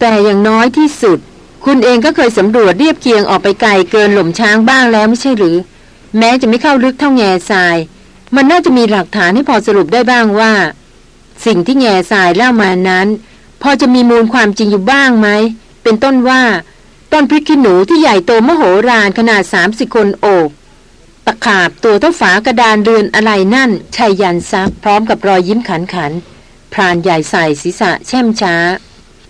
แต่อย่างน้อยที่สุด คุณเองก็เคยสำรวจเรียบเคียงออกไปไกลเกินหล่มช้างบ้างแล้วไม่ใช่หรือ แม้จะไม่เข้าลึกเท่าแง่ทราย มันน่าจะมีหลักฐานให้พอสรุปได้บ้างว่า สิ่งที่แง่ทรายเล่ามานั้น พอจะมีมูลความจริงอยู่บ้างไหมเป็นต้นว่าต้นพริกขี้หนูที่ใหญ่โตมโหฬารขนาดสามสิคนโอบตะขาบตัวเท่าฝากระดานเรือนอะไรนั่นชัยยันซักพร้อมกับรอยยิ้มขันขันพรานใหญ่ใส่ศีรษะแช่มช้า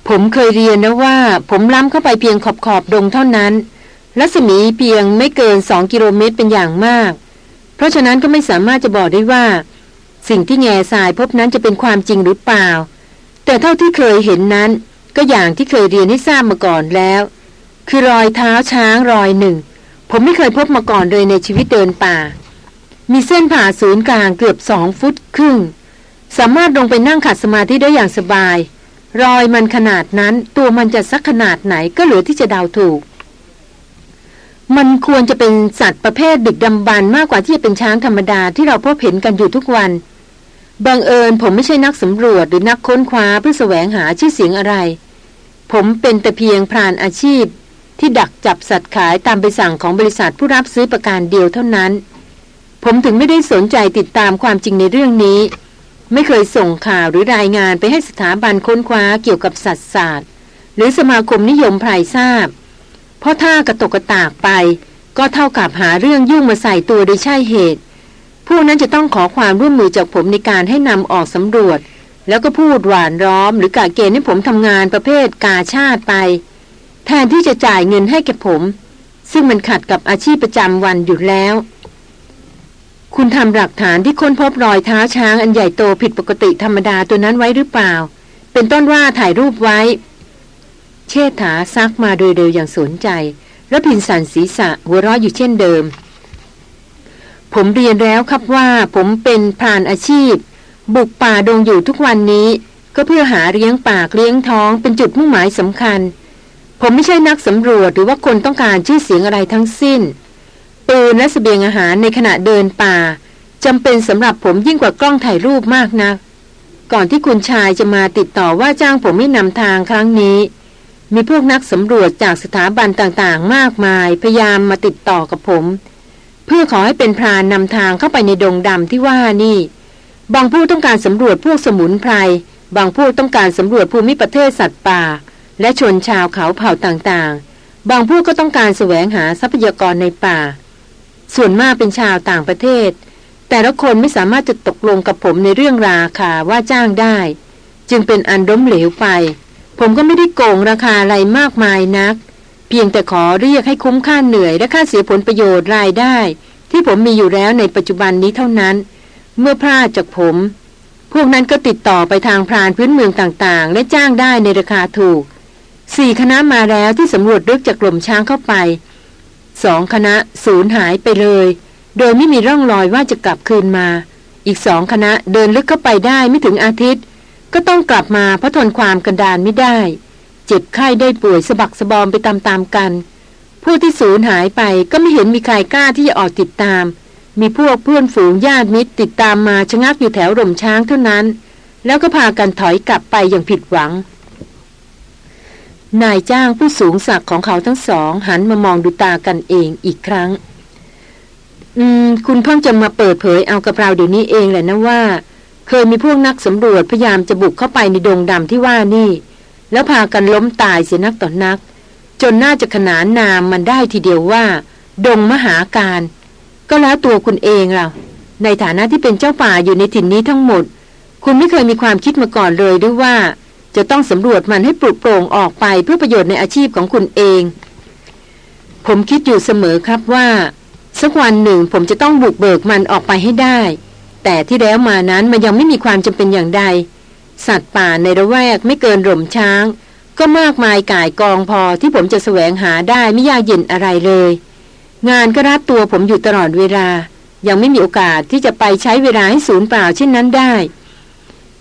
ผมเคยเรียนนะว่า ผมล้ำเข้าไปเพียงขอบขอบดงเท่านั้น รัศมีเพียงไม่เกินสองกิโลเมตรเป็นอย่างมาก เพราะฉะนั้นก็ไม่สามารถจะบอกได้ว่า สิ่งที่แง่ทรายพบนั้นจะเป็นความจริงหรือเปล่า แต่เท่าที่เคยเห็นนั้น ก็อย่างที่เคยเรียนให้ทราบมาก่อนแล้ว คือรอยเท้าช้างรอยหนึ่ง ผมไม่เคยพบมาก่อนเลยในชีวิตเดินป่า มีเส้นผ่าศูนย์กลางเกือบสองฟุตครึ่ง สามารถลงไปนั่งขัดสมาธิได้อย่างสบาย รอยมันขนาดนั้นตัวมันจะสักขนาดไหนก็เหลือที่จะเดาถูก มันควรจะเป็นสัตว์ประเภทดึกดำบรรมากกว่าที่จะเป็นช้างธรรมดาที่เราพบเห็นกันอยู่ทุกวัน บังเอิญผมไม่ใช่นักสำรวจหรือนักค้นคว้าเพื่อแสวงหาชื่อเสียงอะไร ผมเป็นแต่เพียงพรานอาชีพ ที่ดักจับสัตว์ขายตามไปสั่งของบริษัทผู้รับซื้อประการเดียวเท่านั้น ผมถึงไม่ได้สนใจติดตามความจริงในเรื่องนี้ ไม่เคยส่งข่าวหรือรายงานไปให้สถาบันค้นคว้าเกี่ยวกับสัตว์ศาสตร์ หรือสมาคมนิยมไพรทราบ เพราะถ้ากระตกกระตากไป ก็เท่ากับหาเรื่องยุ่งมาใส่ตัวโดยใช่เหตุ ผู้นั้นจะต้องขอความร่วมมือจากผมในการให้นำออกสำรวจ แล้วก็พูดหวานร้อม หรือกะเกณฑ์ให้ผมทำงานประเภทกาชาติไป แทนที่จะจ่ายเงินให้แก่ผม ซึ่งมันขัดกับอาชีพประจำวันอยู่แล้ว คุณทำหลักฐานที่ค้นพบรอยเท้าช้างอันใหญ่โตผิดปกติธรรมดาตัวนั้นไว้หรือเปล่า เป็นต้นว่าถ่ายรูปไว้ เชษฐาซักมาโดยเร็วอย่างสนใจแล้วพินสันศีรษะหัวเราะอยู่เช่นเดิม ผมเรียนแล้วครับว่าผมเป็นพรานอาชีพ บุกป่าดงอยู่ทุกวันนี้ ก็เพื่อหาเลี้ยงปากเลี้ยงท้องเป็นจุดมุ่งหมายสำคัญ ผมไม่ใช่นักสำรวจหรือว่าคนต้องการชื่อเสียงอะไรทั้งสิ้น ปืนและสเสบียงอาหารในขณะเดินป่าจำเป็นสำหรับผมยิ่งกว่ากล้องถ่ายรูปมากนะัก ก่อนที่คุณชายจะมาติดต่อว่าจ้างผมให้นำทางครั้งนี้ มีพวกนักสำรวจจากสถาบันต่างๆ มากมายพยายามมาติดต่อกับผม เพื่อขอให้เป็นพรานนำทางเข้าไปในดงดำที่ว่านี่ บางผู้ต้องการสำรวจพวกสมุนไพรบางผู้ต้องการสำรวจภูมิประเทศสัตว์ป่า และชนชาวเขาเผ่าต่างๆ บางผู้ก็ต้องการแสวงหาทรัพยากรในป่า ส่วนมากเป็นชาวต่างประเทศ แต่ละคนไม่สามารถจะตกลงกับผมในเรื่องราคาว่าจ้างได้ จึงเป็นอันล้มเหลวไป ผมก็ไม่ได้โกงราคาอะไรมากมายนัก เพียงแต่ขอเรียกให้คุ้มค่าเหนื่อยและค่าเสียผลประโยชน์รายได้ ที่ผมมีอยู่แล้วในปัจจุบันนี้เท่านั้น เมื่อพลาดจากผม พวกนั้นก็ติดต่อไปทางพรานพื้นเมืองต่างๆ และจ้างได้ในราคาถูกสี่คณะมาแล้วที่สำรวจลึกจากกล่มช้างเข้าไป สองคณะสูญหายไปเลย โดยไม่มีร่องรอยว่าจะกลับคืนมา อีกสองคณะเดินลึกเข้าไปได้ไม่ถึงอาทิตย์ ก็ต้องกลับมาเพราะทนความกันดานไม่ได้ เจ็บไข้ได้ป่วยสะบักสะบอมไปตามๆกัน ผู้ที่สูญหายไปก็ไม่เห็นมีใครกล้าที่จะออกติดตาม มีพวกเพื่อนฝูงญาติมิตรติดตามมาชะงักอยู่แถวร่มช้างเท่านั้น แล้วก็พากันถอยกลับไปอย่างผิดหวัง นายจ้างผู้สูงศักดิ์ของเขาทั้งสอง หันมามองดูตากันเองอีกครั้ง อืม คุณเพิ่งจะมาเปิดเผยเอากับเราเดี๋ยวนี้เองแหละนะว่า เคยมีพวกนักสำรวจพยายามจะบุกเข้าไปในดงดำที่ว่านี่ แล้วพากันล้มตายเสียนักต่อนนัก จนน่าจะขนานนามมันได้ทีเดียวว่า ดงมหาการ ก็แล้วตัวคุณเองเราในฐานะที่เป็นเจ้าป่าอยู่ในถิ่นนี้ทั้งหมด คุณไม่เคยมีความคิดมาก่อนเลยด้วยว่า จะต้องสำรวจมันให้ปลุกโปร่งออกไปเพื่อประโยชน์ในอาชีพของคุณเอง ผมคิดอยู่เสมอครับว่า สักวันหนึ่งผมจะต้องบุกเบิกมันออกไปให้ได้ แต่ที่แล้วมานั้นมันยังไม่มีความจำเป็นอย่างใด สัตว์ป่าในระแวกไม่เกินหล่มช้าง ก็มากมายก่ายกองพอที่ผมจะแสวงหาได้ไม่ยากเย็นอะไรเลย งานก็รับตัวผมอยู่ตลอดเวลา ยังไม่มีโอกาสที่จะไปใช้เวลาให้สูญเปล่าเช่นนั้นได้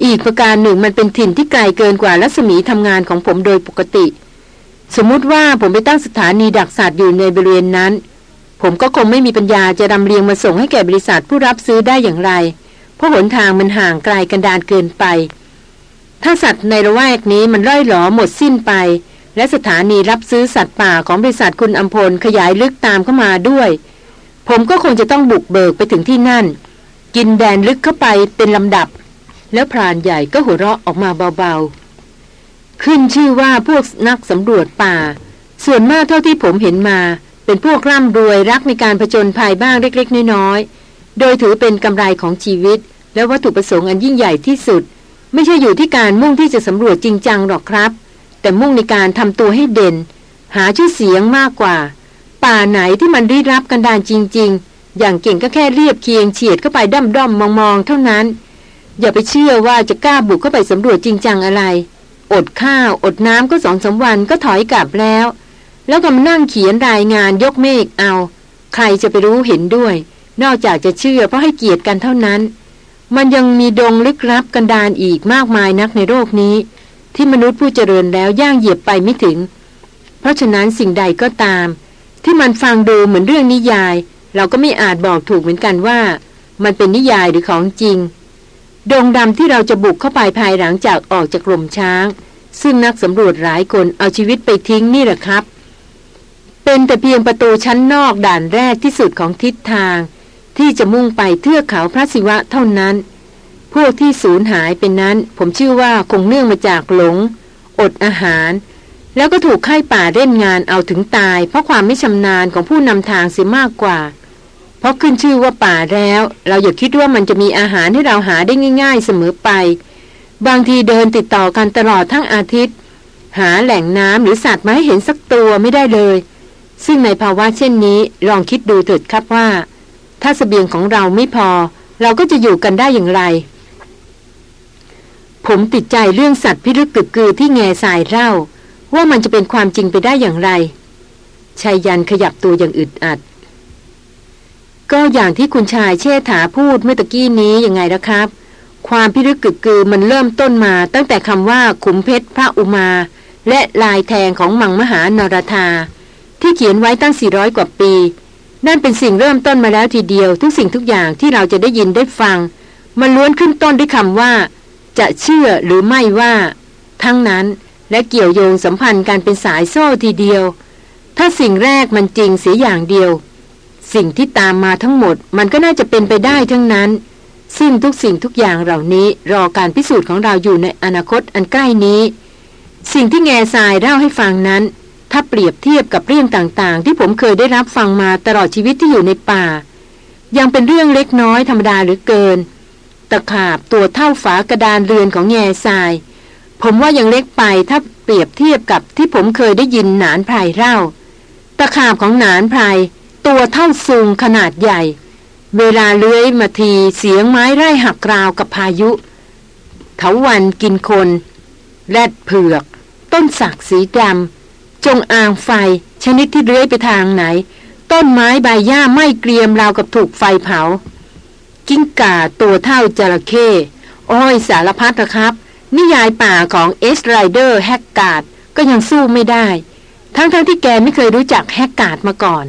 อีกประการหนึ่งมันเป็นถิ่นที่ไกลเกินกว่ารัศมีทำงานของผมโดยปกติ สมมุติว่าผมไปตั้งสถานีดักสัตว์อยู่ในบริเวณนั้น ผมก็คงไม่มีปัญญาจะรำเรียงมาส่งให้แก่บริษัทผู้รับซื้อได้อย่างไร เพราะหนทางมันห่างไกลกันดานเกินไป ถ้าสัตว์ในละแวกนี้มันร่อยหลอหมดสิ้นไป และสถานีรับซื้อสัตว์ป่าของบริษัทคุณอัมพลขยายลึกตามเข้ามาด้วย ผมก็คงจะต้องบุกเบิกไปถึงที่นั่น กินแดนลึกเข้าไปเป็นลำดับ แล้วพรานใหญ่ก็หัวเราะออกมาเบาๆ ขึ้นชื่อว่าพวกนักสำรวจป่า ส่วนมากเท่าที่ผมเห็นมา เป็นพวกร่ำรวยรักในการผจญภัยบ้างเล็กๆ น้อยๆ โดยถือเป็นกำไรของชีวิต และวัตถุประสงค์อันยิ่งใหญ่ที่สุด ไม่ใช่อยู่ที่การมุ่งที่จะสำรวจจริงจังหรอกครับ แต่มุ่งในการทำตัวให้เด่น หาชื่อเสียงมากกว่า ป่าไหนที่มันรีรับกันดานจริง ๆ อย่างเก่งก็แค่เรียบเคียงเฉียดเข้าไปด้อมดมมองๆเท่านั้น อย่าไปเชื่อว่าจะกล้าบุกเข้าไปสำรวจจริงจังอะไร อดข้าว อดน้ำก็สองสาวันก็ถอยกลับแล้ว แล้วก็มานั่งเขียนรายงานยกเมฆเอา ใครจะไปรู้เห็นด้วย นอกจากจะเชื่อเพราะให้เกียรติกันเท่านั้น มันยังมีดงลึกลับกันดานอีกมากมายนักในโลกนี้ ที่มนุษย์ผู้เจริญแล้วย่างเหยียบไปไม่ถึง เพราะฉะนั้นสิ่งใดก็ตาม ที่มันฟังดูเหมือนเรื่องนิยาย เราก็ไม่อาจบอกถูกเหมือนกันว่า มันเป็นนิยายหรือของจริง ดงดำที่เราจะบุกเข้าไปภายหลังจากออกจากกลมช้าง ซึ่งนักสำรวจหลายคนเอาชีวิตไปทิ้งนี่แหละครับ เป็นแต่เพียงประตูชั้นนอกด่านแรกที่สุดของทิศทาง ที่จะมุ่งไปเทือกเขาพระศิวะเท่านั้น พวกที่สูญหายเป็นนั้น ผมเชื่อว่าคงเนื่องมาจากหลง อดอาหาร แล้วก็ถูกไข้ป่าเล่นงานเอาถึงตาย เพราะความไม่ชำนาญของผู้นำทางเสียมากกว่า เพราะขึ้นชื่อว่าป่าแล้ว เราอย่าคิดว่ามันจะมีอาหารให้เราหาได้ง่าย ๆ เสมอไป บางทีเดินติดต่อกันตลอดทั้งอาทิตย์ หาแหล่งน้ำหรือสัตว์มาให้เห็นสักตัวไม่ได้เลย ซึ่งในภาวะเช่นนี้ลองคิดดูเถิดครับว่า ถ้าสเสบียงของเราไม่พอ เราก็จะอยู่กันได้อย่างไร ผมติดใจเรื่องสัตว์พิรึกกึกกือที่แง่สายเล่า ว่ามันจะเป็นความจริงไปได้อย่างไรชายยันขยับตัวอย่างอึดอัด ก็อย่างที่คุณชายเชษฐาพูดเมื่อตะกี้นี้ยังไงนะครับ ความพิรึกกึกกือมันเริ่มต้นมาตั้งแต่คำว่าขุมเพชรพระอุมา และลายแทงของมังมหานรธา ที่เขียนไว้ตั้ง 400 กว่าปี นั่นเป็นสิ่งเริ่มต้นมาแล้วทีเดียว ทุกสิ่งทุกอย่างที่เราจะได้ยินได้ฟัง มันล้วนขึ้นต้นด้วยคำว่า จะเชื่อหรือไม่ว่า ทั้งนั้นและเกี่ยวโยงสัมพันธ์การเป็นสายโซ่ทีเดียว ถ้าสิ่งแรกมันจริงเสียอย่างเดียว สิ่งที่ตามมาทั้งหมด มันก็น่าจะเป็นไปได้ทั้งนั้น ซึ่งทุกสิ่งทุกอย่างเหล่านี้รอการพิสูจน์ของเราอยู่ในอนาคตอันใกล้นี้ สิ่งที่แง่ทรายเล่าให้ฟังนั้น ถ้าเปรียบเทียบกับเรื่องต่างๆ ที่ผมเคยได้รับฟังมาตลอดชีวิตที่อยู่ในป่า ยังเป็นเรื่องเล็กน้อยธรรมดาหรือเกินตะขาบตัวเท่าฝากระดานเรือนของแง่ทราย ผมว่ายังเล็กไปถ้าเปรียบเทียบกับที่ผมเคยได้ยินหนานไพรเล่า ตะขาบของหนานไพร ตัวเท่าซุงขนาดใหญ่ เวลาเลื้อยมาทีเสียงไม้ไร่หักราวกับพายุเถาวัลย์กินคน แรดเผือก ต้นสักสีดำจงอางไฟชนิดที่เลื้อยไปทางไหน ต้นไม้ใบหญ้าไหม้เกรียมราวกับถูกไฟเผา กิ้งก่าตัวเท่าจระเข้โอ๊ยสารพัดนะครับ นิยายป่าของ H. Rider Haggardก็ยังสู้ไม่ได้ ทั้งๆทที่แกไม่เคยรู้จักแฮกการ์ดมาก่อน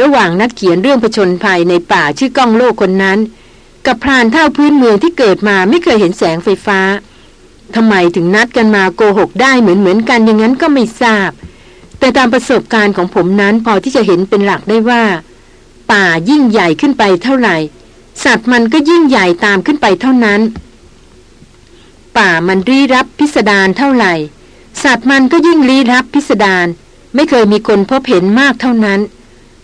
ระหว่างนักเขียนเรื่องผชนภัยในป่าชื่อก้องโลกคนนั้น กับพรานเท่าพื้นเมืองที่เกิดมาไม่เคยเห็นแสงไฟฟ้าทำไมถึงนัดกันมาโกหกได้เหมือนเหมือนกันอย่างนั้นก็ไม่ทราบ แต่ตามประสบการณ์ของผมนั้นพอที่จะเห็นเป็นหลักได้ว่า ป่ายิ่งใหญ่ขึ้นไปเท่าไหร่ สัตว์มันก็ยิ่งใหญ่ตามขึ้นไปเท่านั้น ป่ามันรีรับพิสดารเท่าไหร่ สัตว์มันก็ยิ่งรีรับพิสดารไม่เคยมีคนพบเห็นมากเท่านั้น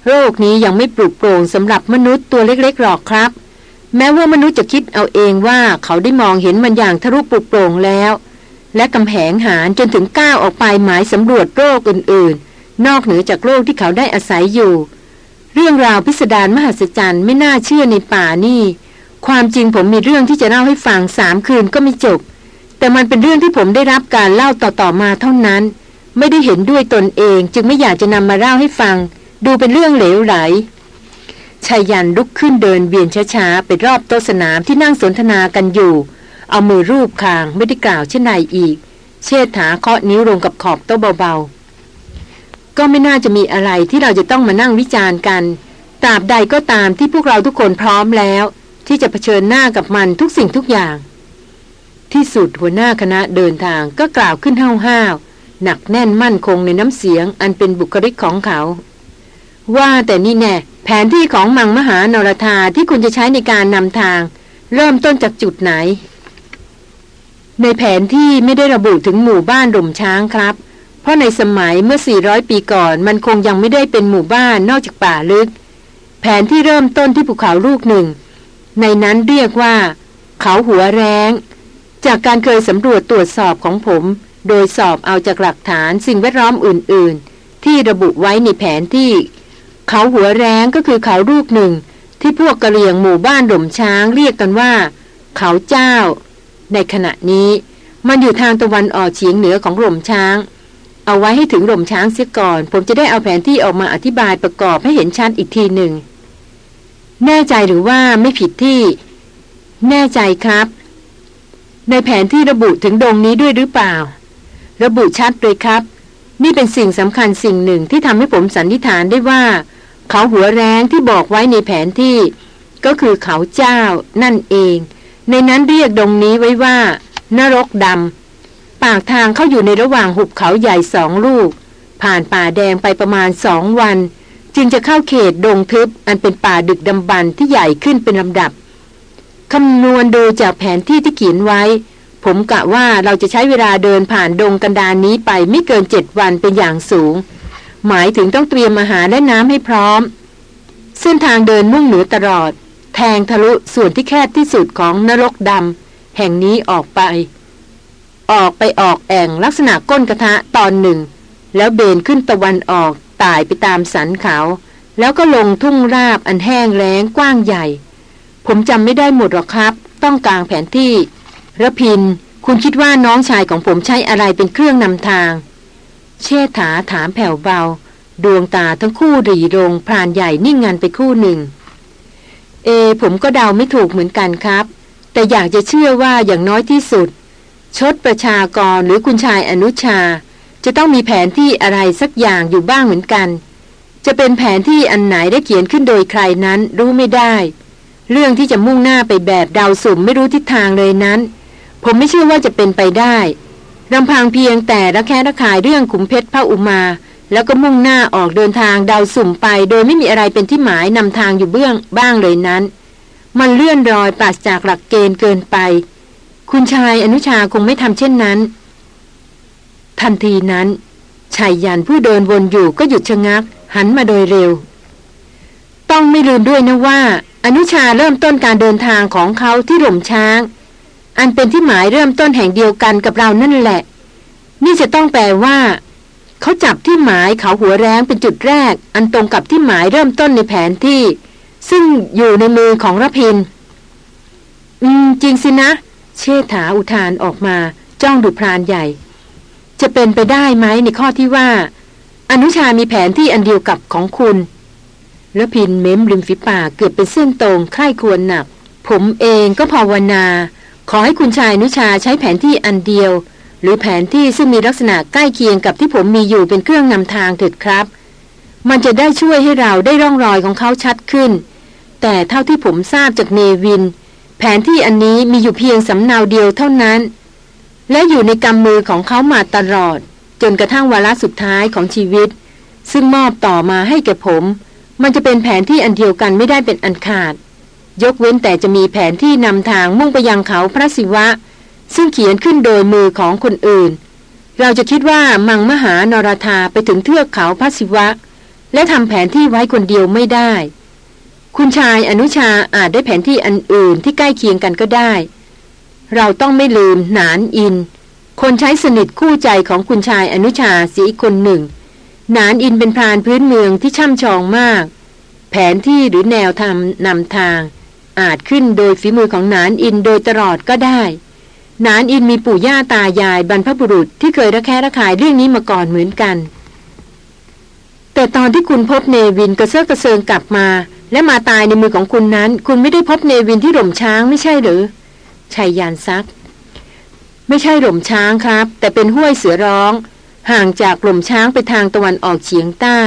โรคนี้ยังไม่ปลุกโปร่งสำหรับมนุษย์ตัวเล็กๆหรอกครับ แม้ว่ามนุษย์จะคิดเอาเองว่าเขาได้มองเห็นมันอย่างทะลุปลุกโปร่งแล้ว และกำแหงหารจนถึงก้าวออกไปหมายสำรวจโรคอื่นๆ นอกเหนือจากโลกที่เขาได้อาศัยอยู่ เรื่องราวพิสดารมหัศจรรย์ไม่น่าเชื่อในป่านี่ ความจริงผมมีเรื่องที่จะเล่าให้ฟังสามคืนก็ไม่จบ แต่มันเป็นเรื่องที่ผมได้รับการเล่าต่อๆมาเท่านั้น ไม่ได้เห็นด้วยตนเองจึงไม่อยากจะนำมาเล่าให้ฟัง ดูเป็นเรื่องเหลวไหลชายันลุกขึ้นเดินเวียนช้าๆไปรอบโต๊ะสนามที่นั่งสนทนากันอยู่ เอามือรูปคางไม่ได้กล่าวเช่นใดอีก เชิดถาเคาะนิ้วลงกับขอบโต๊ะเบาๆ ก็ไม่น่าจะมีอะไรที่เราจะต้องมานั่งวิจารณ์กันตราบใดก็ตามที่พวกเราทุกคนพร้อมแล้ว ที่จะเผชิญหน้ากับมันทุกสิ่งทุกอย่าง ที่สุดหัวหน้าคณะเดินทางก็กล่าวขึ้นห้าวๆหนักแน่นมั่นคงในน้ำเสียงอันเป็นบุคลิกของเขา ว่าแต่นี่แน่แผนที่ของมังมหานรธาที่คุณจะใช้ในการนำทาง เริ่มต้นจากจุดไหน ในแผนที่ไม่ได้ระบุถึงหมู่บ้านหล่มช้างครับ เพราะในสมัยเมื่อ 400 ปีก่อน มันคงยังไม่ได้เป็นหมู่บ้านนอกจากป่าลึก แผนที่เริ่มต้นที่ภูเขาลูกหนึ่ง ในนั้นเรียกว่า เขาหัวแรงจากการเคยสำรวจตรวจสอบของผม โดยสอบเอาจากหลักฐานสิ่งแวดล้อมอื่น ๆ ที่ระบุไว้ในแผนที่ เขาหัวแรงก็คือเขาลูกหนึ่ง ที่พวกกะเหรี่ยงหมู่บ้านหล่มช้างเรียกกันว่า เขาเจ้า ในขณะนี้ มันอยู่ทางตะวันออกเฉียงเหนือของหล่มช้าง เอาไว้ให้ถึงหล่มช้างเสียก่อน ผมจะได้เอาแผนที่ออกมาอธิบายประกอบให้เห็นชัดอีกทีหนึ่งแน่ใจหรือว่าไม่ผิดที่ แน่ใจครับ ในแผนที่ระบุถึงดงนี้ด้วยหรือเปล่า ระบุชัดเลยครับ นี่เป็นสิ่งสำคัญสิ่งหนึ่งที่ทำให้ผมสันนิษฐานได้ว่า เขาหัวแรงที่บอกไว้ในแผนที่ ก็คือเขาเจ้านั่นเอง ในนั้นเรียกดงนี้ไว้ว่า นรกดำปากทางเข้าอยู่ในระหว่างหุบเขาใหญ่สองลูก ผ่านป่าแดงไปประมาณสองวัน จึงจะเข้าเขตดงทึบอันเป็นป่าดึกดำบรรที่ใหญ่ขึ้นเป็นลำดับคำนวณดูจากแผนที่ที่เขียนไว้ ผมกะว่าเราจะใช้เวลาเดินผ่านดงกันดานนี้ไปไม่เกินเจ็ดวันเป็นอย่างสูง หมายถึงต้องเตรียมอาหารและน้ำให้พร้อม เส้นทางเดินมุ่งเหนือตลอด แทงทะลุส่วนที่แคบที่สุดของนรกดำแห่งนี้ออกไป ออกไปออกแอ่งลักษณะก้นกระทะตอนหนึ่ง แล้วเบนขึ้นตะวันออกตายไปตามสันเขา แล้วก็ลงทุ่งราบอันแห้งแล้งกว้างใหญ่ ผมจำไม่ได้หมดหรอกครับ ต้องกลางแผนที่ระพิน คุณคิดว่าน้องชายของผมใช้อะไรเป็นเครื่องนำทาง เชษฐาถามแผ่วเบา ดวงตาทั้งคู่รีรงพรานใหญ่นิ่งงันไปคู่หนึ่ง เอ ผมก็เดาไม่ถูกเหมือนกันครับ แต่อยากจะเชื่อว่าอย่างน้อยที่สุด ชดประชากรหรือคุณชายอนุชา จะต้องมีแผนที่อะไรสักอย่างอยู่บ้างเหมือนกัน จะเป็นแผนที่อันไหนได้เขียนขึ้นโดยใครนั้นรู้ไม่ได้ เรื่องที่จะมุ่งหน้าไปแบบเดาสุ่มไม่รู้ทิศทางเลยนั้น ผมไม่เชื่อว่าจะเป็นไปได้ ลำพังเพียงแต่ระแคะระคายเรื่องขุมเพชรพระอุมา แล้วก็มุ่งหน้าออกเดินทางดาวสุ่มไป โดยไม่มีอะไรเป็นที่หมายนำทางอยู่เบื้องบ้างเลยนั้น มันเลื่อนรอยปราศจากหลักเกณฑ์เกินไป คุณชายอนุชาคงไม่ทำเช่นนั้น ทันทีนั้นชายยันผู้เดินวนอยู่ก็หยุดชะงัก หันมาโดยเร็ว ต้องไม่ลืมด้วยนะว่า อนุชาเริ่มต้นการเดินทางของเขาที่หล่มช้าง อันเป็นที่หมายเริ่มต้นแห่งเดียวกันกับเรานั่นแหละ นี่จะต้องแปลว่า เขาจับที่หมายเขาหัวแรงเป็นจุดแรก อันตรงกับที่หมายเริ่มต้นในแผนที่ ซึ่งอยู่ในมือของรพิน อืม จริงสินะ เชษฐาอุทานออกมา จ้องดูพรานใหญ่ จะเป็นไปได้ไหมในข้อที่ว่า อนุชามีแผนที่อันเดียวกับของคุณแล้วพินเม้มริมฝีปากเกือบเป็นเส้นตรงค่ายควรหนัก ผมเองก็ภาวนา ขอให้คุณชายนุชาใช้แผนที่อันเดียว หรือแผนที่ซึ่งมีลักษณะใกล้เคียงกับที่ผมมีอยู่เป็นเครื่องนำทางเถิดครับ มันจะได้ช่วยให้เราได้ร่องรอยของเขาชัดขึ้น แต่เท่าที่ผมทราบจากเนวิน แผนที่อันนี้มีอยู่เพียงสำเนาเดียวเท่านั้น และอยู่ในกำมือของเขามาตลอด จนกระทั่งวาระสุดท้ายของชีวิต ซึ่งมอบต่อมาให้แก่ผม มันจะเป็นแผนที่อันเดียวกันไม่ได้เป็นอันขาด ยกเว้นแต่จะมีแผนที่นำทางมุ่งไปยังเขาพระศิวะ ซึ่งเขียนขึ้นโดยมือของคนอื่น เราจะคิดว่ามังมหานรธาไปถึงเทือกเขาพระศิวะ และทำแผนที่ไว้คนเดียวไม่ได้ คุณชายอนุชาอาจได้แผนที่อันอื่นที่ใกล้เคียงกันก็ได้ เราต้องไม่ลืมหนานอิน คนใช้สนิทคู่ใจของคุณชายอนุชาสีคนหนึ่งนานอินเป็นพรานพื้นเมืองที่ช่ำชองมาก แผนที่หรือแนวทำนำทาง อาจขึ้นโดยฝีมือของนานอินโดยตลอดก็ได้ นานอินมีปู่ย่าตายายบรรพบุรุษที่เคยระแคะระคายเรื่องนี้มาก่อนเหมือนกัน แต่ตอนที่คุณพบเนวินกระเซาะกระเซิงกลับมา และมาตายในมือของคุณนั้น คุณไม่ได้พบเนวินที่หล่มช้างไม่ใช่หรือชัยยานซัก ไม่ใช่หล่มช้างครับ แต่เป็นห้วยเสือร้อง ห่างจากกลุ่มช้างไปทางตะวันออกเฉียงใต้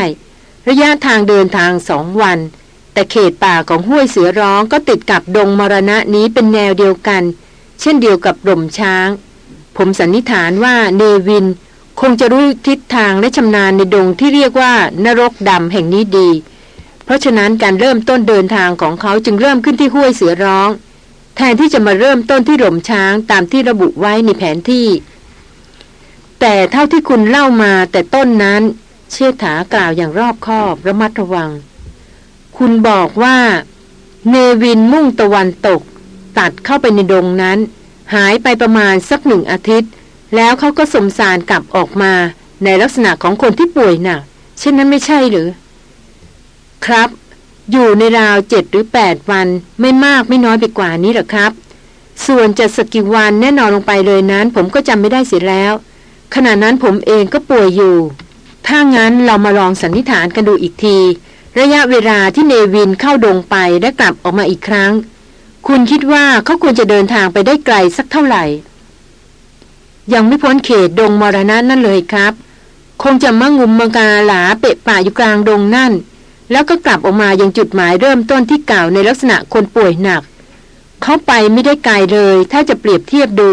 ระยะทางเดินทางสองวัน แต่เขตป่าของห้วยเสือร้องก็ติดกับดงมรณะนี้เป็นแนวเดียวกัน เช่นเดียวกับลมช้าง ผมสันนิษฐานว่าเนวิน คงจะรู้ทิศทางและชำนาญในดงที่เรียกว่านรกดำแห่งนี้ดี เพราะฉะนั้นการเริ่มต้นเดินทางของเขาจึงเริ่มขึ้นที่ห้วยเสือร้อง แทนที่จะมาเริ่มต้นที่หล่มช้างตามที่ระบุไว้ในแผนที่ แต่เท่าที่คุณเล่ามาแต่ต้นนั้น เชษฐากล่าวอย่างรอบคอบระมัดระวัง คุณบอกว่า เนวินมุ่งตะวันตก ตัดเข้าไปในดงนั้น หายไปประมาณสักหนึ่งอาทิตย์ แล้วเขาก็สมสารกลับออกมา ในลักษณะของคนที่ป่วยหนักเช่นนั้นไม่ใช่หรือ ครับ อยู่ในราวเจ็ดหรือแปดวันไม่มากไม่น้อยไปกว่านี้หรอกครับ ส่วนจะสกิวันแน่นอนลงไปเลยนั้น ผมก็จำไม่ได้เสียแล้ว ขณะนั้นผมเองก็ป่วยอยู่ ถ้างั้นเรามาลองสันนิษฐานกันดูอีกที ระยะเวลาที่เนวินเข้าดงไปและกลับออกมาอีกครั้ง คุณคิดว่าเขาควรจะเดินทางไปได้ไกลสักเท่าไหร่ ยังไม่พ้นเขตดงมรณะนั่นเลยครับ คงจะมางุมมังกาหลาเปะป่าอยู่กลางดงนั่น แล้วก็กลับออกมายังจุดหมายเริ่มต้นที่กล่าวในลักษณะคนป่วยหนัก เขาไปไม่ได้ไกลเลย ถ้าจะเปรียบเทียบดู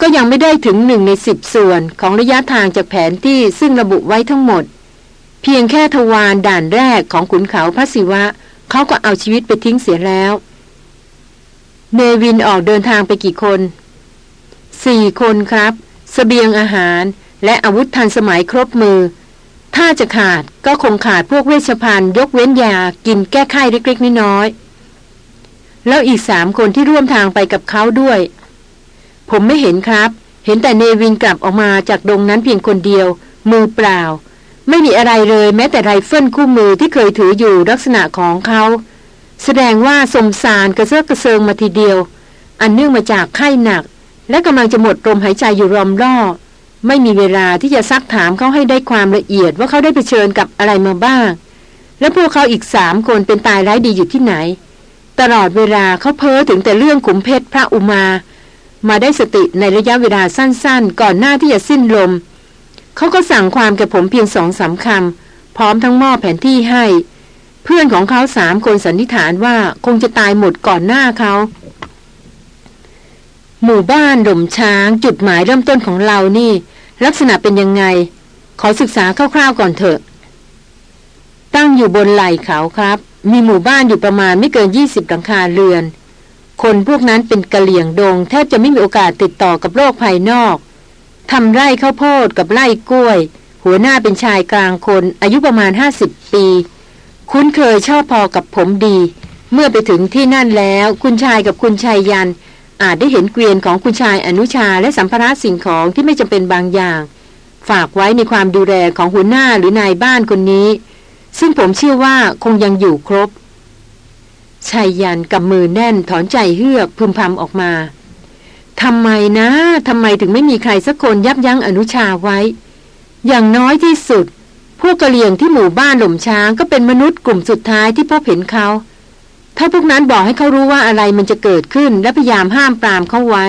ก็ยังไม่ได้ถึงหนึ่งในสิบส่วนของระยะทางจากแผนที่ซึ่งระบุไว้ทั้งหมด พียงแค่ทวารด่านแรกของขุนเขาพระศิวะ เขาก็เอาชีวิตไปทิ้งเสียแล้ว เนวินออกเดินทางไปกี่คนสี่คนครับเสบียงอาหารและอาวุธทันสมัยครบมือ ถ้าจะขาดก็คงขาดพวกเวชภัณฑ์ยกเว้นยากินแก้ไข้เล็กๆน้อยๆแล้วอีกสามคนที่ร่วมทางไปกับเขาด้วย ผมไม่เห็นครับ เห็นแต่เนวินกลับออกมาจากดงนั้นเพียงคนเดียว มือเปล่า ไม่มีอะไรเลยแม้แต่ไรเฟิลคู่มือที่เคยถืออยู่ลักษณะของเขา แสดงว่าซมซานกระเซอะกระเซิงมาทีเดียว อันเนื่องมาจากไข้หนัก และกำลังจะหมดลมหายใจอยู่รอมรอไม่มีเวลาที่จะซักถามเขาให้ได้ความละเอียดว่าเขาได้เผชิญกับอะไรมาบ้าง และพวกเขาอีกสามคนเป็นตายร้ายดีอยู่ที่ไหน ตลอดเวลาเขาเพ้อถึงแต่เรื่องขุมเพชรพระอุมา มาได้สติในระยะเวลาสั้นๆ ก่อนหน้าที่จะสิ้นลม เขาก็สั่งความแก่ผมเพียงสองสาคำพร้อมทั้งมอบแผนที่ให้ เพื่อนของเขาสามคนสันนิษฐานว่าคงจะตายหมดก่อนหน้าเขา หมู่บ้านหล่มช้าง จุดหมายเริ่มต้นของเรานี่ ลักษณะเป็นยังไง ขอศึกษาคร่าวๆก่อนเถอะ ตั้งอยู่บนไหล่เขาครับ มีหมู่บ้านอยู่ประมาณไม่เกินยี่สิบหลังคาเรือน คนพวกนั้นเป็นกะเหลี่ยงดงแทบจะไม่มีโอกาสติดต่อกับโลกภายนอก ทำไร่ข้าวโพดกับไร่กล้วย หัวหน้าเป็นชายกลางคน อายุประมาณห้าสิบปี คุ้นเคยชอบพอกับผมดี เมื่อไปถึงที่นั่นแล้ว คุณชายกับคุณชายยัน อาจได้เห็นเกวียนของคุณชายอนุชาและสัมภาระสิ่งของที่ไม่จำเป็นบางอย่าง ฝากไว้ในความดูแลของหัวหน้าหรือนายบ้านคนนี้ ซึ่งผมเชื่อว่าคงยังอยู่ครบชายยันกับมือแน่นถอนใจเฮือกพึมพำออกมา ทำไมนะทำไมถึงไม่มีใครสักคนยับยั้งอนุชาไว้ อย่างน้อยที่สุด พวกกะเหลี่ยงที่หมู่บ้านหล่มช้างก็เป็นมนุษย์กลุ่มสุดท้ายที่พบเห็นเขา ถ้าพวกนั้นบอกให้เขารู้ว่าอะไรมันจะเกิดขึ้นและพยายามห้ามปรามเขาไว้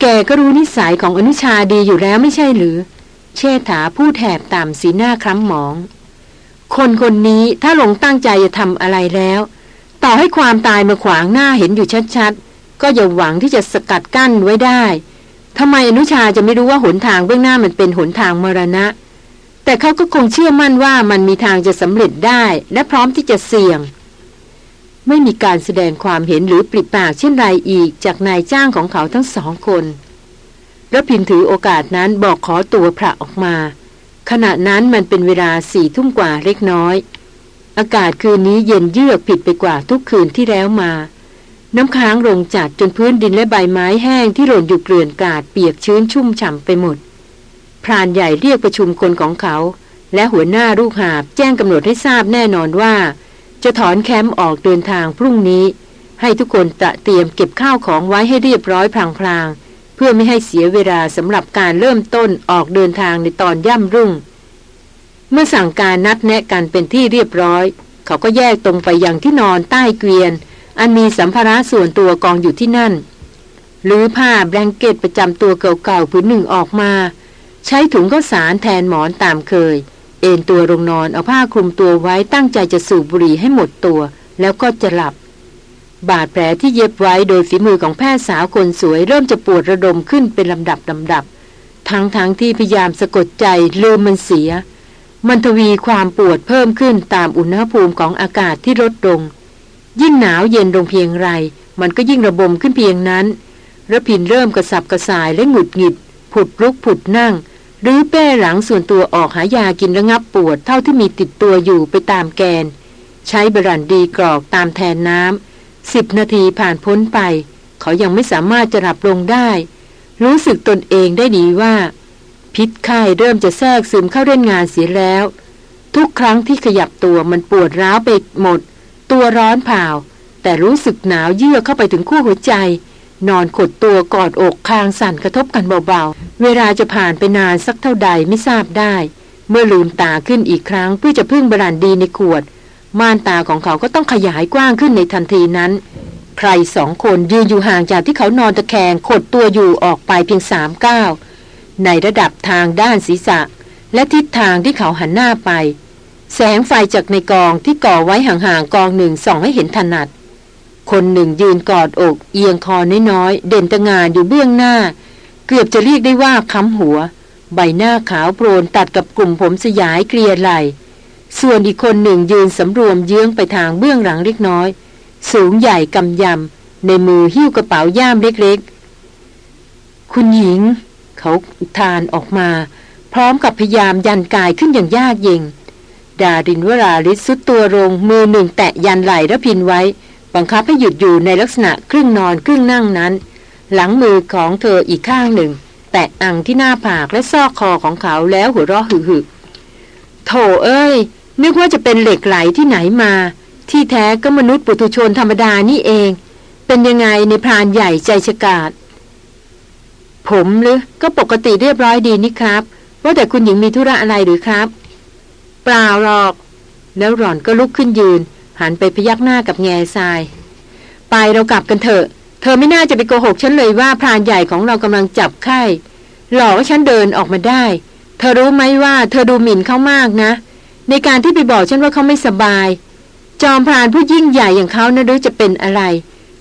แกก็รู้นิสัยของอนุชาดีอยู่แล้วไม่ใช่หรือ เชษฐาพูดแถบต่ำสีหน้าคล้ำหมอง คนคนนี้ถ้าหลงตั้งใจจะทำอะไรแล้ว ต่อให้ความตายมาขวางหน้าเห็นอยู่ชัดๆ ก็อย่าหวังที่จะสกัดกั้นไว้ได้ทำไมอนุชาจะไม่รู้ว่าหนทางเบื้องหน้ามันเป็นหนทางมรณะ แต่เขาก็คงเชื่อมั่นว่ามันมีทางจะสำเร็จได้และพร้อมที่จะเสี่ยง ไม่มีการแสดงความเห็นหรือปริปากเช่นไรอีกจากนายจ้างของเขาทั้งสองคนแล้วพินถือโอกาสนั้นบอกขอตัวพระออกมา ขณะนั้นมันเป็นเวลาสี่ทุ่มกว่าเล็กน้อย อากาศคืนนี้เย็นเยือกผิดไปกว่าทุกคืนที่แล้วมา น้ำค้างลงจัดจนพื้นดินและใบไม้แห้งที่หล่นอยู่เกลื่อนกาดเปียกชื้นชุ่มฉ่ำไปหมด พรานใหญ่เรียกประชุมคนของเขา และหัวหน้าลูกหาบแจ้งกำหนดให้ทราบแน่นอนว่า จะถอนแคมป์ออกเดินทางพรุ่งนี้ ให้ทุกคนตะเตรียมเก็บข้าวของไว้ให้เรียบร้อยพลางๆ เพื่อไม่ให้เสียเวลาสำหรับการเริ่มต้นออกเดินทางในตอนย่ำรุ่ง เมื่อสั่งการนัดแนะกันเป็นที่เรียบร้อย เขาก็แยกตรงไปยังที่นอนใต้เกวียน อันมีสัมภาระส่วนตัวกองอยู่ที่นั่น หรือผ้าแบงเกตประจำตัวเก่าๆผืนหนึ่งออกมา ใช้ถุงข้าวสารแทนหมอนตามเคย เอนตัวลงนอนเอาผ้าคลุมตัวไว้ตั้งใจจะสูบบุหรี่ให้หมดตัว แล้วก็จะหลับ บาดแผลที่เย็บไว้โดยฝีมือของแพทย์สาวคนสวย เริ่มจะปวดระดมขึ้นเป็นลำดับลำดับ ทั้งทั้งที่พยายามสะกดใจลืมมันเสียมันทวีความปวดเพิ่มขึ้นตามอุณหภูมิของอากาศที่ลดลง ยิ่งหนาวเย็นลงเพียงไร มันก็ยิ่งระบมขึ้นเพียงนั้นระพินเริ่มกระสับกระส่ายและหงุดหงิด ผุดลุกผุดนั่ง หรือแป้หลังส่วนตัวออกหายากินระงับปวดเท่าที่มีติดตัวอยู่ไปตามแกน ใช้บรันดีกรอกตามแทนน้ำสิบนาทีผ่านพ้นไป เขายังไม่สามารถจะหลับลงได้ รู้สึกตนเองได้ดีว่า พิษไข้เริ่มจะแทรกซึมเข้าเล่นงานเสียแล้ว ทุกครั้งที่ขยับตัวมันปวดร้าวไปหมด ตัวร้อนเผาแต่รู้สึกหนาวเยือกเข้าไปถึงคู่หัวใจ นอนขดตัวกอดอกคางสั่นกระทบกันเบาๆ เวลาจะผ่านไปนานสักเท่าใดไม่ทราบได้ เมื่อลืมตาขึ้นอีกครั้งเพื่อจะพึ่งบรันดีในขวด ม่านตาของเขาก็ต้องขยายกว้างขึ้นในทันทีนั้น ใครสองคนยืนอยู่ห่างจากที่เขานอนตะแคงขดตัวอยู่ออกไปเพียงสามก้าวในระดับทางด้านศีรษะ และทิศทางที่เขาหันหน้าไป แสงไฟจากในกองที่ก่อไว้ห่างๆกองหนึ่งส่องให้เห็นถนัด คนหนึ่งยืนกอดอก เอียงคอน้อยๆ เด่นตะงานอยู่เบื้องหน้า เกือบจะเรียกได้ว่าค้ำหัว ใบหน้าขาวโปรนตัดกับกลุ่มผมสยายเกลียไหลส่วนอีกคนหนึ่งยืนสำรวมเยื้องไปทางเบื้องหลังเล็กน้อย สูงใหญ่กำยำ ในมือหิ้วกระเป๋าย่ามเล็กๆ คุณหญิง เขาทานออกมา พร้อมกับพยายามยันกายขึ้นอย่างยากเย็ง ดารินวราลิสุดตัวลงมือหนึ่งแตะยันไหลและพินไว้ บังคับให้หยุดอยู่ในลักษณะครึ่งนอนครึ่งนั่งนั้น หลังมือของเธออีกข้างหนึ่ง แตะอังที่หน้าผากและซอกคอของเขาแล้วหัวเราะหึ่โถเอ้ย นึกว่าจะเป็นเหล็กไหลที่ไหนมา ที่แท้ก็มนุษย์ปุถุชนธรรมดานี่เอง เป็นยังไงในพรานใหญ่ใจฉกาดผมหรือก็ปกติเรียบร้อยดีนี่ครับ ว่าแต่คุณหญิงมีธุระอะไรหรือครับ เปล่าหรอก แล้วหล่อนก็ลุกขึ้นยืน หันไปพยักหน้ากับแง่ทราย ไปเรากลับกันเถอะ เธอไม่น่าจะไปโกหกฉันเลยว่าพรานใหญ่ของเรากำลังจับไข้ หลอกว่าฉันเดินออกมาได้ เธอรู้ไหมว่าเธอดูหมิ่นเขามากนะ ในการที่ไปบอกฉันว่าเขาไม่สบาย จอมพรานผู้ยิ่งใหญ่อย่างเขานะรู้จะเป็นอะไร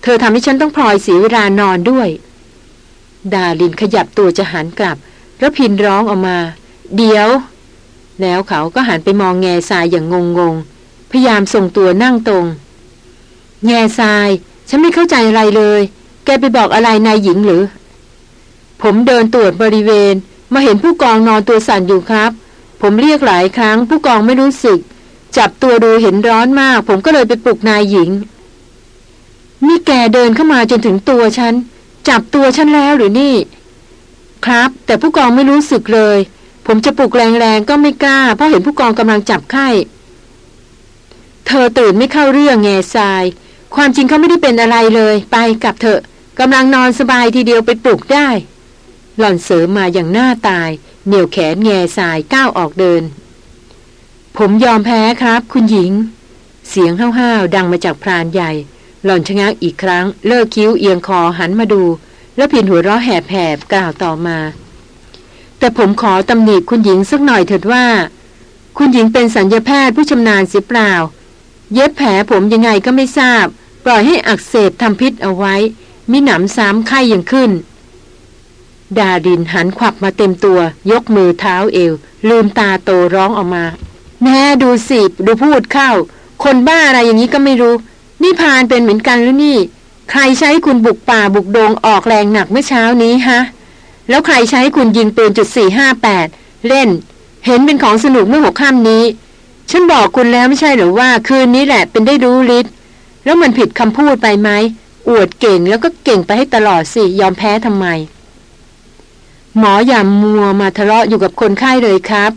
เธอทำให้ฉันต้องพลอยเสียเวลานอนด้วย ดาลินขยับตัวจะหันกลับ แล้วพินร้องออกมา เดี๋ยว แล้วเขาก็หันไปมองแง่ทรายอย่างงงงพยายามส่งตัวนั่งตรง แง่ทราย ฉันไม่เข้าใจอะไรเลย แกไปบอกอะไรนายหญิงหรือ ผมเดินตรวจบริเวณ มาเห็นผู้กองนอนตัวสั่นอยู่ครับ ผมเรียกหลายครั้ง ผู้กองไม่รู้สึก จับตัวดูเห็นร้อนมาก ผมก็เลยไปปลุกนายหญิง นี่แกเดินเข้ามาจนถึงตัวฉัน จับตัวฉันแล้วหรือนี่ ครับ แต่ผู้กองไม่รู้สึกเลย ผมจะปลุกแรงๆก็ไม่กล้า เพราะเห็นผู้กองกำลังจับไข้ เธอตื่นไม่เข้าเรื่องแง่ทราย ความจริงเขาไม่ได้เป็นอะไรเลย ไปกลับเถอะกำลังนอนสบายทีเดียวไปปลุกได้ หล่อนเสริมมาอย่างหน้าตาย เหนี่ยวแขนแง่ทรายก้าวออกเดิน ผมยอมแพ้ครับ คุณหญิง เสียงห้าวๆดังมาจากพรานใหญ่ หล่อนชะงักอีกครั้ง เลิกคิ้วเอียงคอหันมาดู แล้วพินหัวเราะแหบๆกล่าวต่อมา แต่ผมขอตำหนิคุณหญิงสักหน่อยเถิดว่า คุณหญิงเป็นสัญญาแพทย์ผู้ชำนาญเสียเปล่า เย็บแผลผมยังไงก็ไม่ทราบ ปล่อยให้อักเสบทำพิษเอาไว้ มีหนำซ้ำไข้ยังขึ้น ดาดินหันขวับมาเต็มตัว ยกมือเท้าเอว ลืมตาโตร้องออกมา แน่ดูสิดูพูดเข้า คนบ้าอะไรอย่างนี้ก็ไม่รู้ นี่พานเป็นเหมือนกันหรือนี่ ใครใช้คุณบุกป่าบุกโดงออกแรงหนักเมื่อเช้านี้ฮะ แล้วใครใช้คุณยิงปืนจุดสี่ห้าแปดเล่น เห็นเป็นของสนุกเมื่อหกข้ามนี้ ฉันบอกคุณแล้วไม่ใช่หรือว่าคืนนี้แหละเป็นได้รู้ฤทธิ์แล้วมันผิดคำพูดไปไหม อวดเก่งแล้วก็เก่งไปให้ตลอดสิ ยอมแพ้ทำไม หมออย่ามัวมาทะเลาะอยู่กับคนไข้เลยครับ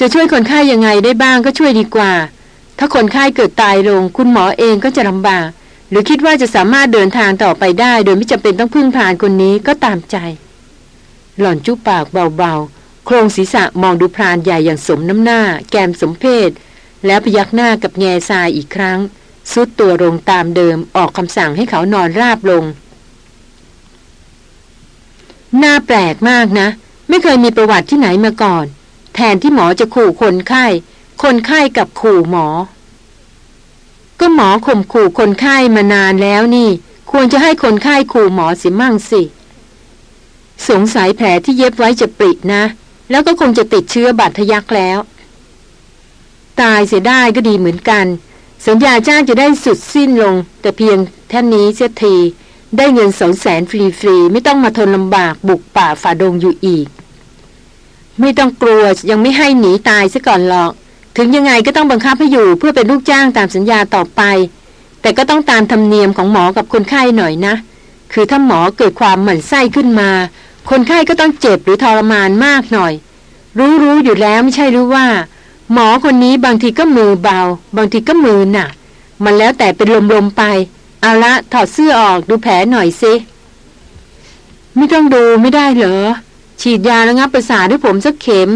จะช่วยคนไข้ยังไงได้บ้างก็ช่วยดีกว่า ถ้าคนไข้เกิดตายลง คุณหมอเองก็จะลำบาก หรือคิดว่าจะสามารถเดินทางต่อไปได้ โดยไม่จำเป็นต้องพึ่งพานคนนี้ก็ตามใจ หล่อนจุปากเบาๆ โครงศีรษะมองดูพรานใหญ่อย่างสมน้ำหน้า แกมสมเพศ แล้วพยักหน้ากับแง่ทรายอีกครั้งสุดตัวลงตามเดิมออกคำสั่งให้เขานอนราบลงน่าแปลกมากนะ ไม่เคยมีประวัติที่ไหนมาก่อน แทนที่หมอจะขู่คนไข้ คนไข้กับขู่หมอ ก็หมอข่มขู่คนไข้มานานแล้วนี่ ควรจะให้คนไข้ขู่หมอสิมั่งสิ สงสัยแผลที่เย็บไว้จะปรินะ แล้วก็คงจะติดเชื้อบาดทะยักแล้ว ตายเสียได้ก็ดีเหมือนกัน สัญญาจ้างจะได้สุดสิ้นลง แต่เพียงแท่นี้เสียทีได้เงินสองแสนฟรีๆ ไม่ต้องมาทนลำบากบุกป่าฝ่าดงอยู่อีก ไม่ต้องกลัวยังไม่ให้หนีตายซะก่อนหรอก ถึงยังไงก็ต้องบังคับให้อยู่เพื่อเป็นลูกจ้างตามสัญญาต่อไป แต่ก็ต้องตามธรรมเนียมของหมอกับคนไข้หน่อยนะ คือถ้าหมอเกิดความหมั่นไส้ขึ้นมา คนไข้ก็ต้องเจ็บหรือทรมานมากหน่อย รู้รู้อยู่แล้วไม่ใช่รือว่า หมอคนนี้บางทีก็มือเบา บางทีก็มือหนัก มันแล้วแต่เป็นลมๆไป เอาละถอดเสื้อออกดูแผลหน่อยซิไม่ต้องดูไม่ได้เหรอ ฉีดยาระงับประสาทให้ผมสักเข็ม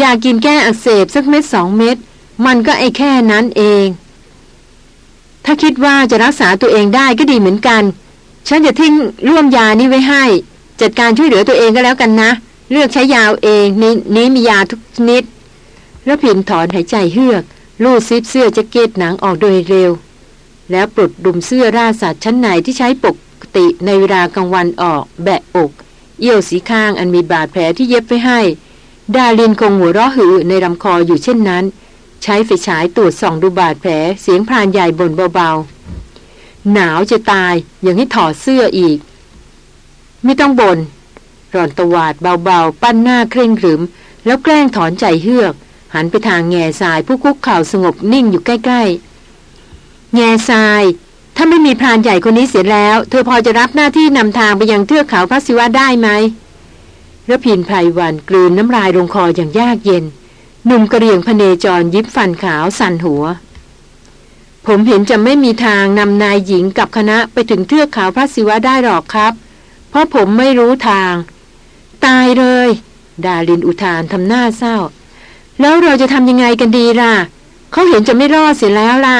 ยากินแก้อักเสบสักเม็ดสองเม็ด มันก็ไอแค่นั้นเอง ถ้าคิดว่าจะรักษาตัวเองได้ก็ดีเหมือนกัน ฉันจะทิ้งร่วมยานี้ไว้ให้ จัดการช่วยเหลือตัวเองก็แล้วกันนะ เลือกใช้ยาเองในนี้มียาทุกชนิด แล้วพินถอนหายใจเฮือกลูดซิปเสื้อแจ็คเก็ตหนังออกโดยเร็ว แล้วปลดดุมเสื้อราสัตว์ชั้นในที่ใช้ปกติในเวลากลางวันออก แบะอก เอี่ยวสีข้างอันมีบาดแผลที่เย็บไว้ให้ ดาลินคงหัวเราะหือในลำคออยู่เช่นนั้น ใช้ไฟฉายตรวจส่องดูบาดแผลเสียงพรานใหญ่บ่นเบาๆ หนาวจะตายอยังให้ถอดเสื้ออีก ไม่ต้องบน่นรอนตวาดเบาๆ ปั้นหน้าเคร่งขรึม แล้วแกล้งถอนใจเฮือก หันไปทางแง่ทรายผู้คุกเข่าสงบนิ่งอยู่ใกล้ๆ แง่ทราย ถ้าไม่มีพรานใหญ่คนนี้เสียแล้ว เธอพอจะรับหน้าที่นำทางไปยังเทือกเขาพระศิวะได้ไหมระพินไพรวันกลืนน้ำลายลงคออย่างยากเย็น หนุ่มกระเรียงพเนจรยิบฟันขาวสั่นหัว ผมเห็นจะไม่มีทางนำนายหญิงกับคณะไปถึงเทือกเขาพระศิวะได้หรอกครับ เพราะผมไม่รู้ทาง ตายเลย ดาลินอุทานทำหน้าเศร้า แล้วเราจะทำยังไงกันดีล่ะ เขาเห็นจะไม่รอดเสียแล้วล่ะ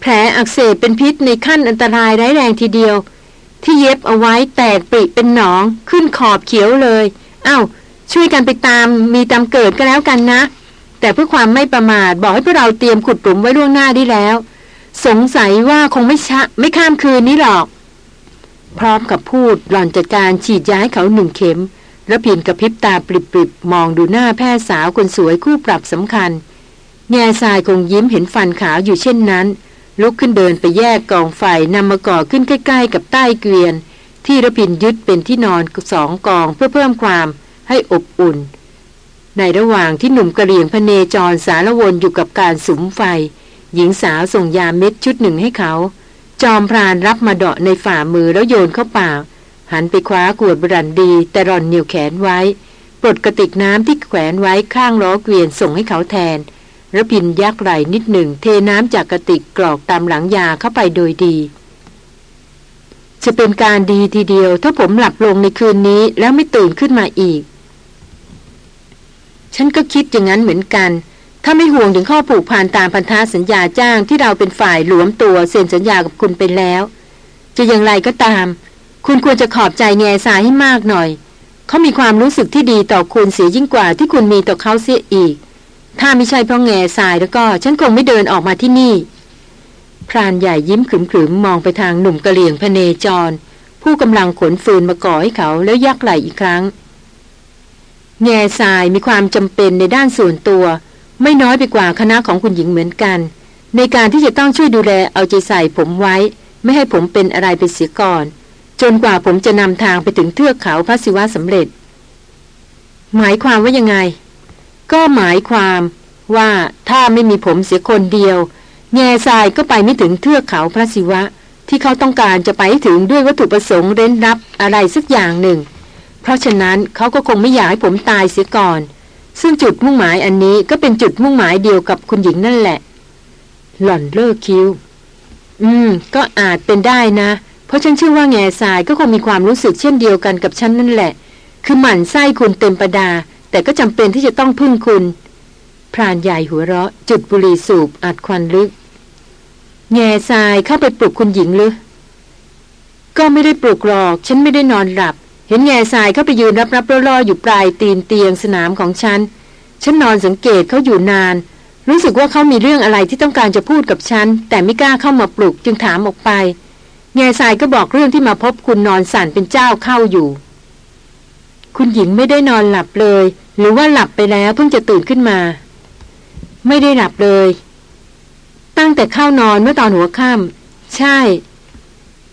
แผลอักเสบเป็นพิษในขั้นอันตรายร้ายแรงทีเดียว ที่เย็บเอาไว้แตกปริเป็นหนองขึ้นขอบเขียวเลยอา้าวช่วยกันไปตามมีตามเกิดก็แล้วกันนะ แต่เพื่อความไม่ประมาทบอกให้พวกเราเตรียมขุดหลุมไว้ล่วงหน้าได้แล้ว สงสัยว่าคงไม่ชะไม่ข้ามคืนนี้หรอก พร้อมกับพูดหล่อนจัดการฉีดย้าให้เขาหนึ่งเข็ม แล้วพินกระพริบตาปริบๆ มองดูหน้าแพทย์สาวคนสวยคู่ปรับสำคัญ แง่ทรายคงยิ้มเห็นฟันขาวอยู่เช่นนั้น ลุกขึ้นเดินไปแยกกองไฟนำมาก่อขึ้นใกล้ ๆ กับใต้เกวียน ที่ระพินยึดเป็นที่นอนสองกองเพื่อเพิ่มความให้อบอุ่น ในระหว่างที่หนุ่มกระเรียงพเนจรสารวนอยู่กับการสุมไฟ หญิงสาวส่งยาเม็ดชุดหนึ่งให้เขา จอมพรานรับมาเดาะในฝ่ามือแล้วโยนเข้าปาก หันไปคว้ากวดบรันดี แต่รอนเหนียวแขนไว้ ปลดกระติกน้ำที่แขวนไว้ข้างล้อเกวียนส่งให้เขาแทนระพินยักไหลนิดหนึ่ง เทน้ำจากกระติกกรอกตามหลังยาเข้าไปโดยดี จะเป็นการดีทีเดียว ถ้าผมหลับลงในคืนนี้แล้วไม่ตื่นขึ้นมาอีก ฉันก็คิดอย่างนั้นเหมือนกัน ถ้าไม่ห่วงถึงข้อผูกพันตามพันธสัญญาจ้างที่เราเป็นฝ่ายหลวมตัวเซ็นสัญญากับคุณไปแล้ว จะอย่างไรก็ตาม คุณควรจะขอบใจแง่สายให้มากหน่อย เขามีความรู้สึกที่ดีต่อคุณเสียยิ่งกว่าที่คุณมีต่อเขาเสียอีก ถ้าไม่ใช่เพราะแง่สายแล้วก็ ฉันคงไม่เดินออกมาที่นี่ พรานใหญ่ยิ้มขรึมๆมองไปทางหนุ่มกะเหลี่ยงพเนจร ผู้กำลังขนฟืนมาก่อให้เขาแล้วยักไหลอีกครั้ง แง่ทรายมีความจำเป็นในด้านส่วนตัว ไม่น้อยไปกว่าคณะของคุณหญิงเหมือนกัน ในการที่จะต้องช่วยดูแลเอาใจใส่ผมไว้ ไม่ให้ผมเป็นอะไรไปเสียก่อน จนกว่าผมจะนำทางไปถึงเทือกเขาพระศิวะสำเร็จ หมายความว่ายังไง ก็หมายความว่าถ้าไม่มีผมเสียคนเดียว แง่ทรายก็ไปไม่ถึงเทือกเขาพระศิวะ ที่เขาต้องการจะไปถึงด้วยวัตถุประสงค์เร้นรับอะไรสักอย่างหนึ่ง เพราะฉะนั้นเขาก็คงไม่อยากให้ผมตายเสียก่อน ซึ่งจุดมุ่งหมายอันนี้ก็เป็นจุดมุ่งหมายเดียวกับคุณหญิงนั่นแหละ หล่อนเลิกคิ้ว อืม ก็อาจเป็นได้นะ เพราะฉันเชื่อว่าแง่ทรายก็คงมีความรู้สึกเช่นเดียวกันกับฉันนั่นแหละ คือหมั่นไส้คุณเต็มประดา แต่ก็จำเป็นที่จะต้องพึ่งคุณ พรานใหญ่หัวเราะ จุดบุหรี่สูบอัดควันลึก แง่ทรายเข้าไปปลุกคุณหญิงหรือก็ไม่ได้ปลุกหรอก ฉันไม่ได้นอนหลับ เห็นแง่ทรายเข้าไปยืนรับรับรอๆอยู่ปลายตีนเตียงสนามของฉัน ฉันนอนสังเกตเขาอยู่นาน รู้สึกว่าเขามีเรื่องอะไรที่ต้องการจะพูดกับฉัน แต่ไม่กล้าเข้ามาปลุกจึงถามออกไป แง่ทรายก็บอกเรื่องที่มาพบคุณนอนสั่นเป็นเจ้าเข้าอยู่ คุณหญิงไม่ได้นอนหลับเลย หรือว่าหลับไปแล้วเพิ่งจะตื่นขึ้นมา ไม่ได้หลับเลย ตั้งแต่เข้านอนเมื่อตอนหัวค่ำใช่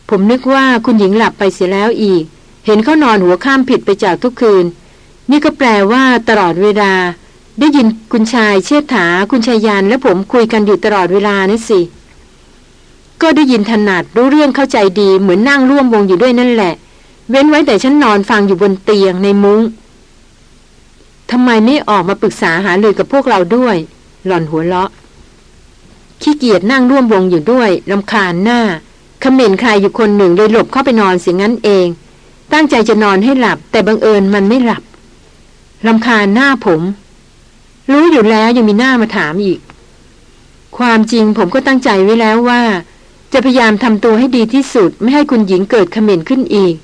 ผมนึกว่าคุณหญิงหลับไปเสียแล้วอีก เห็นเขานอนหัวข้ามผิดไปจากทุกคืน นี่ก็แปลว่าตลอดเวลา ได้ยินคุณชายเชษฐาคุณชายยานและผมคุยกันอยู่ตลอดเวลานั่นสิ ก็ได้ยินถนัดรู้เรื่องเข้าใจดีเหมือนนั่งร่วมวงอยู่ด้วยนั่นแหละ เว้นไว้แต่ฉันนอนฟังอยู่บนเตียงในมุง้งทำไมไม่ออกมาปรึกษาหาเลยกับพวกเราด้วย หล่อนหัวเราะ ขี้เกียจนั่งร่วมวงอยู่ด้วยลำคาญหน้าขม่นใครอยู่คนหนึ่งเลยหลบเข้าไปนอนเสียงนั้นเอง ตั้งใจจะนอนให้หลับ แต่บังเอิญมันไม่หลับลำคาญหน้าผม รู้อยู่แล้วยังมีหน้ามาถามอีก ความจริงผมก็ตั้งใจไว้แล้วว่า จะพยายามทำตัวให้ดีที่สุด ไม่ให้คุณหญิงเกิดขม่นขึ้นอีก